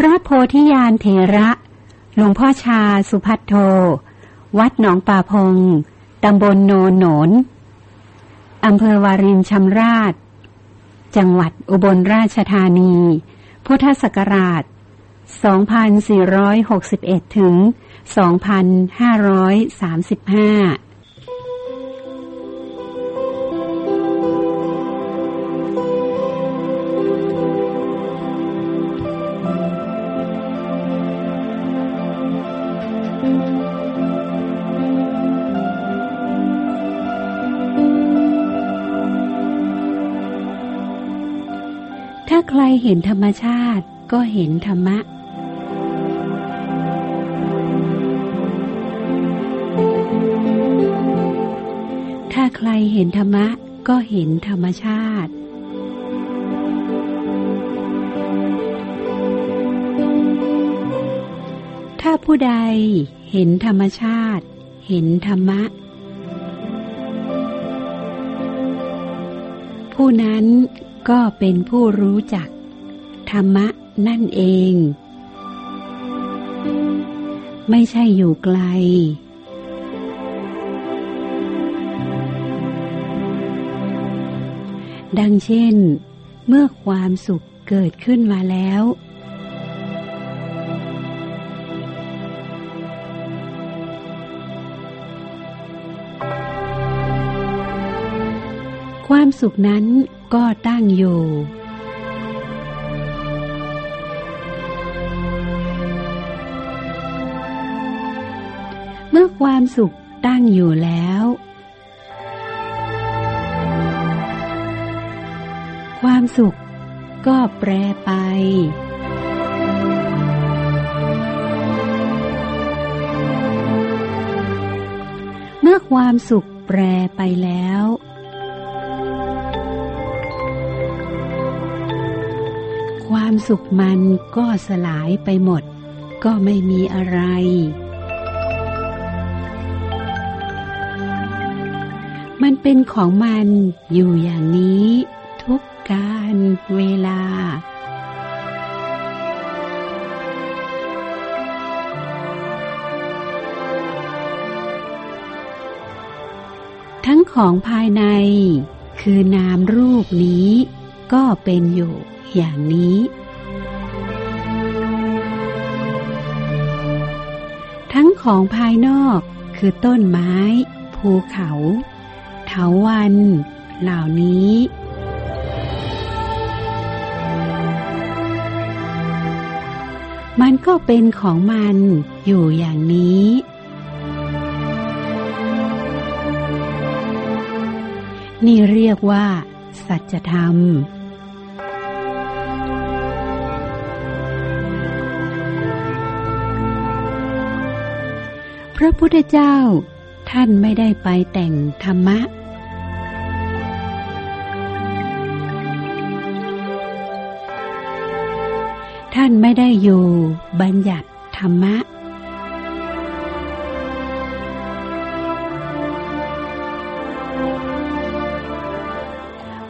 พระโพธิญาณเถระ หลวงพ่อชาสุพัทโท วัดหนองป่าพง ตำบลโนนโหนนอำเภอวารินชำราช จังหวัดอุบลราชธานี พุทธศักราช 2461 ถึง 2535 รเห็นธรรมชาติก็เห็นธรรมะ ถ้าใครเห็นธรรมะก็เห็นธรรมชาติ ถ้าผู้ใดเห็นธรรมชาติ เห็นธรรมะ ผู้นั้นก็เป็นผู้รู้จัก ธรรมะนั่นเอง ไม่ใช่อยู่ไกล ดังเช่น เมื่อความสุขเกิดขึ้นมาแล้ว ความสุขนั้นก็ตั้งอยู่ ความสุขตั้งอยู่แล้ว ความสุขก็แปรไป เมื่อความสุขแปรไปแล้ว ความสุขมันก็สลายไปหมด ก็ไม่มีอะไร เป็นของมันอยู่อย่างนี้ ทุกการเวลา ทั้งของภายใน คือนามรูปนี้ ก็เป็นอยู่อย่างนี้ ทั้งของภายนอกคือต้นไม้ ภูเขาาวันเหล่านี้มันก็เป็นของมันอยู่อย่างนี้ นี่เรียกว่า สัจธรรม พระพุทธเจ้าท่านไม่ได้ไปแต่งธรรมะ ท่านไม่ได้อยู่บัญญัติธรรมะ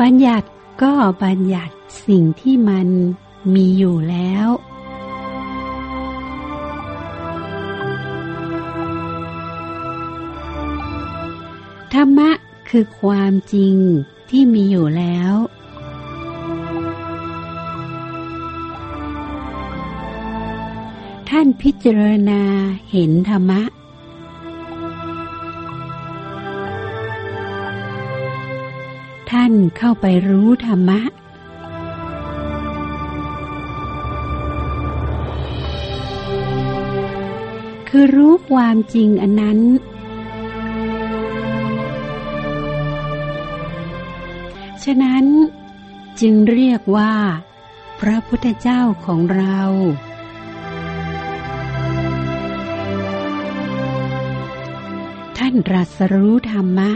บัญญัติก็บัญญัติสิ่งที่มันมีอยู่แล้ว ธรรมะคือความจริงที่มีอยู่แล้วานพิจารณาเห็นธรรมะ ท่านเข้าไปรู้ธรรมะ คือรู้ความจริงอันนั้น ฉะนั้นจึงเรียกว่า พระพุทธเจ้าของเราานรัสรู้ธรรมะ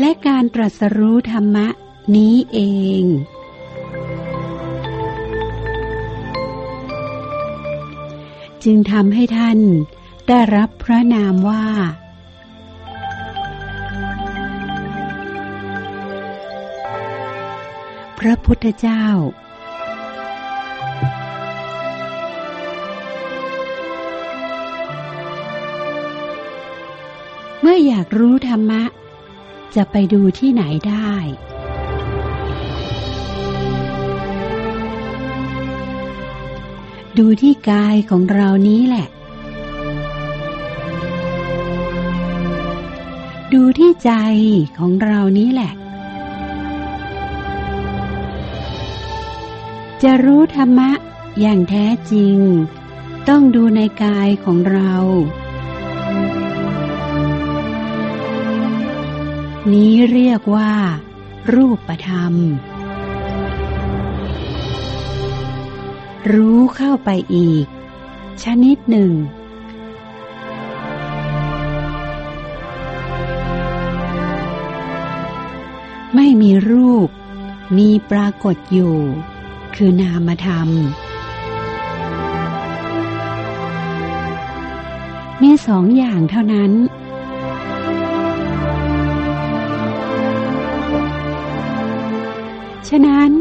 และการตรัสรู้ธรรมะนี้เอง จึงทำให้ท่านได้รับพระนามว่า พระพุทธเจ้า เมื่ออยากรู้ธรรมะ จะไปดูที่ไหนได้ ดูที่กายของเรานี้แหละ ดูที่ใจของเรานี้แหละ จะรู้ธรรมะอย่างแท้จริง ต้องดูในกายของเรา นี้เรียกว่า รูปธรรม รู้เข้าไปอีก ชนิดหนึ่ง ไม่มีรูป มีปรากฏอยู่ คือนามธรรม มีสองอย่างเท่านั้นะนั้น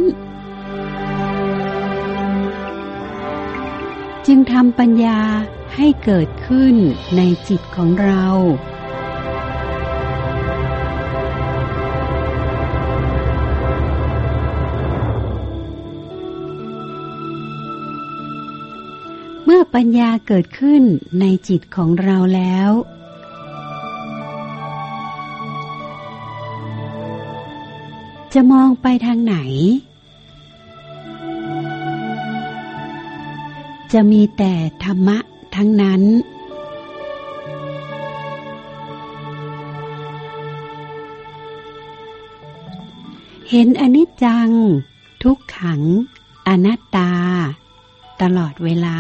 จึงทำปัญญาให้เกิดขึ้นในจิตของเราเมื่อปัญญาเกิดขึ้นในจิตของเราแล้ว จะมองไปทางไหน จะมีแต่ธรรมะทั้งนั้น เห็นอนิจจัง ทุกขัง อนัตตา ตลอดเวลา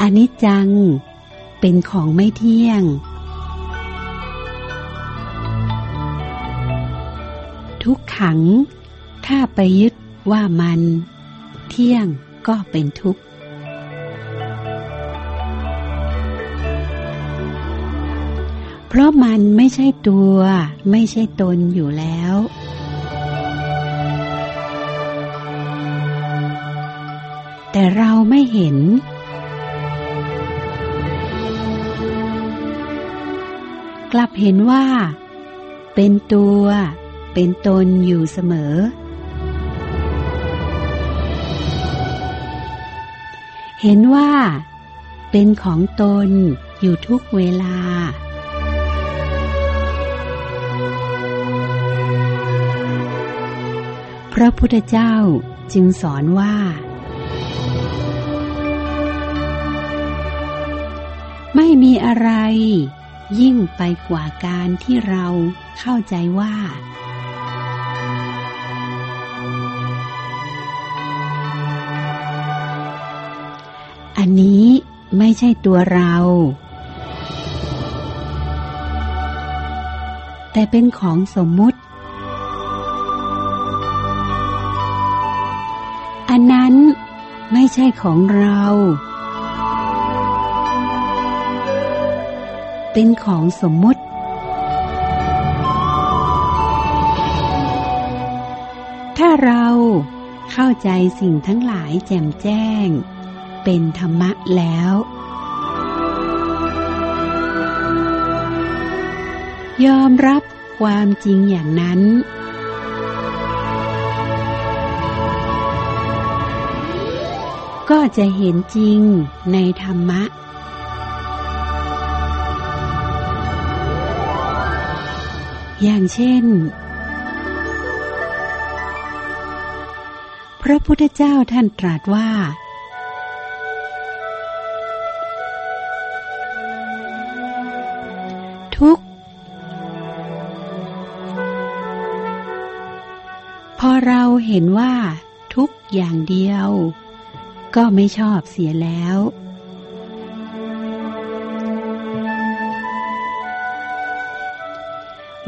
อนิจจัง เป็นของไม่เที่ยง ทุกขัง ถ้าไปยึดว่ามัน เที่ยงก็เป็นทุกข์ เพราะมันไม่ใช่ตัว ไม่ใช่ตนอยู่แล้ว แต่เราไม่เห็นกลับเห็นว่า เป็นตัว เป็นตนอยู่เสมอ เห็นว่า เป็นของตนอยู่ทุกเวลา พระพุทธเจ้าจึงสอนว่า ไม่มีอะไรยิ่งไปกว่าการที่เราเข้าใจว่า อันนี้ไม่ใช่ตัวเรา แต่เป็นของสมมุติ อันนั้นไม่ใช่ของเรา เป็นของสมมุติ ถ้าเราเข้าใจสิ่งทั้งหลายแจ่มแจ้ง เป็นธรรมะแล้ว ยอมรับความจริงอย่างนั้น ก็จะเห็นจริงในธรรมะ อย่างเช่นพระพุทธเจ้าท่านตรัสว่า เราเห็นว่าทุกอย่างเดียว ก็ไม่ชอบเสียแล้ว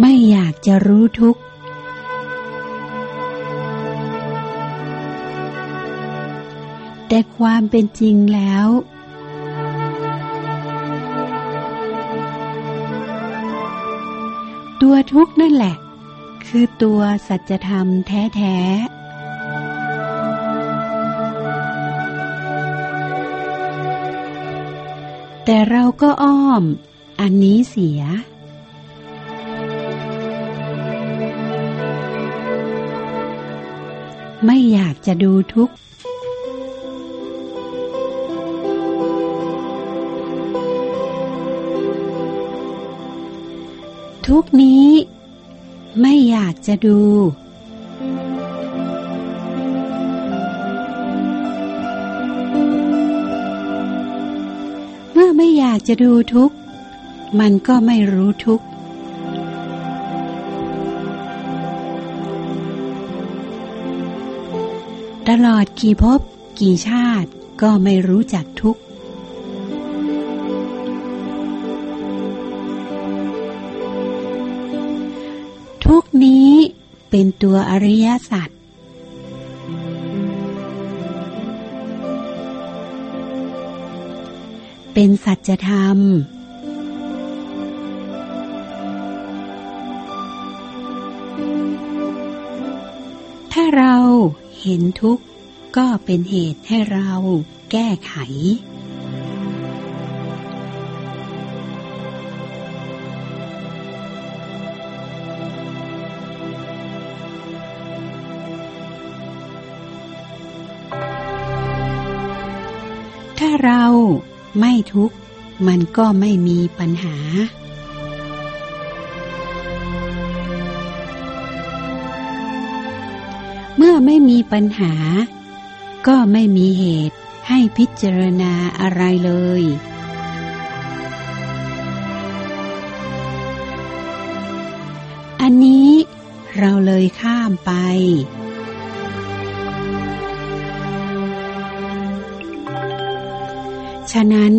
ไม่อยากจะรู้ทุกข์แต่ความเป็นจริงแล้ว ตัวทุกข์นั่นแหละ คือตัวสัจธรรมแท้ๆแต่เราก็อ้อม อันนี้เสีย ไม่อยากจะดูทุกข์ ทุกนี้ ไม่อยากจะดู เมื่อไม่อยากจะดูทุกมันก็ไม่รู้ทุกตลอดกี่ภพกี่ชาติก็ไม่รู้จักทุก เป็นตัวอริยสัจเป็นสัจธรรม ถ้าเราเห็นทุกข์ก็เป็นเหตุให้เราแก้ไข ถ้าเราไม่ทุกข์มันก็ไม่มีปัญหา เมื่อไม่มีปัญหา ก็ไม่มีเหตุให้พิจารณาอะไรเลย อันนี้เราเลยข้ามไป ฉะนั้น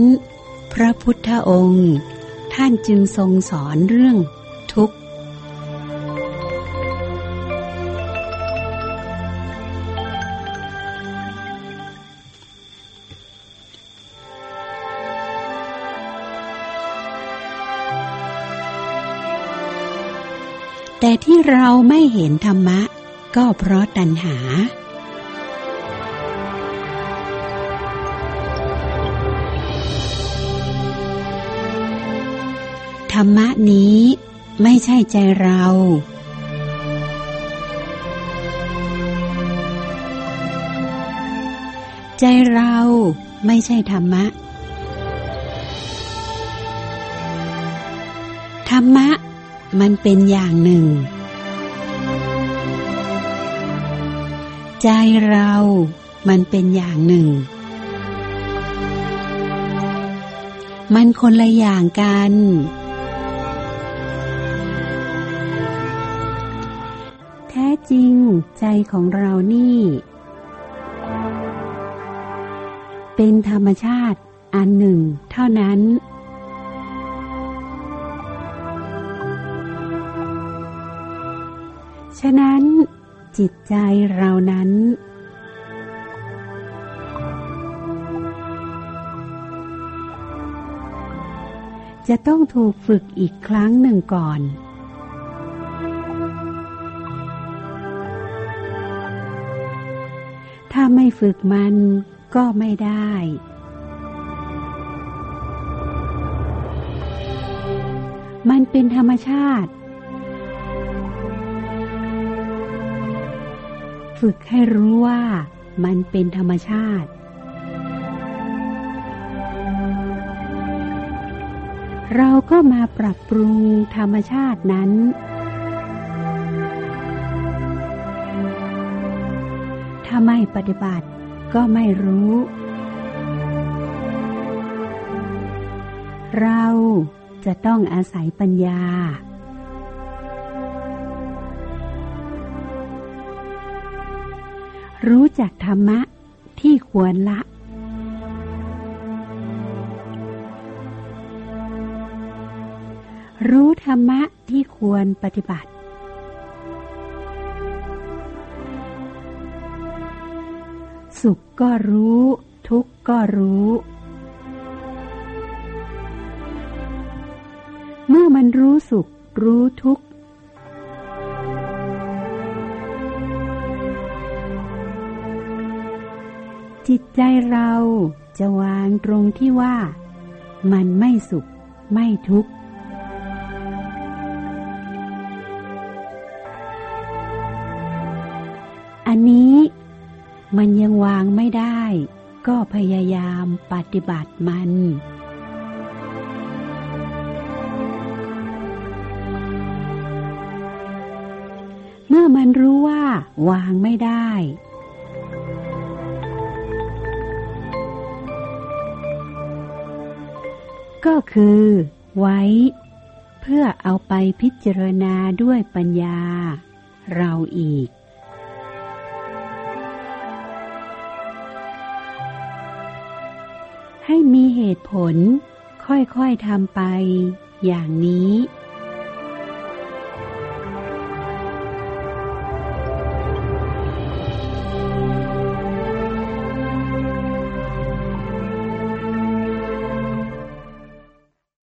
พระพุทธองค์ ท่านจึงทรงสอนเรื่องทุกข์ แต่ที่เราไม่เห็นธรรมะ ก็เพราะตัณหา รรมะนี้ไม่ใช่ใจเรา ใจเราไม่ใช่ธรรมะ ธรรมะมันเป็นอย่างหนึ่ง ใจเรามันเป็นอย่างหนึ่ง มันคนละอย่างกัน ใจของเรานี่ เป็นธรรมชาติอันหนึ่งเท่านั้น ฉะนั้นจิตใจเรานั้น จะต้องถูกฝึกอีกครั้งหนึ่งก่อน ไม่ฝึกมันก็ไม่ได้ มันเป็นธรรมชาติ ฝึกให้รู้ว่ามันเป็นธรรมชาติ เราก็มาปรับปรุงธรรมชาตินั้น ปฏิบัติก็ไม่รู้ เราจะต้องอาศัยปัญญา รู้จักธรรมะที่ควรละ รู้ธรรมะที่ควรปฏิบัติ สุขก็รู้ ทุกข์ก็รู้ เมื่อมันรู้สุข รู้ทุกข์ จิตใจเราจะวางตรงที่ว่า มันไม่สุข ไม่ทุกข์อันนี้ มันยังวางไม่ได้ ก็พยายามปฏิบัติมัน เมื่อมันรู้ว่า วางไม่ได้ ก็คือ ไว้ เพื่อเอาไปพิจารณาด้วยปัญญา เราอีก ให้มีเหตุผล ค่อยๆทำไป อย่างนี้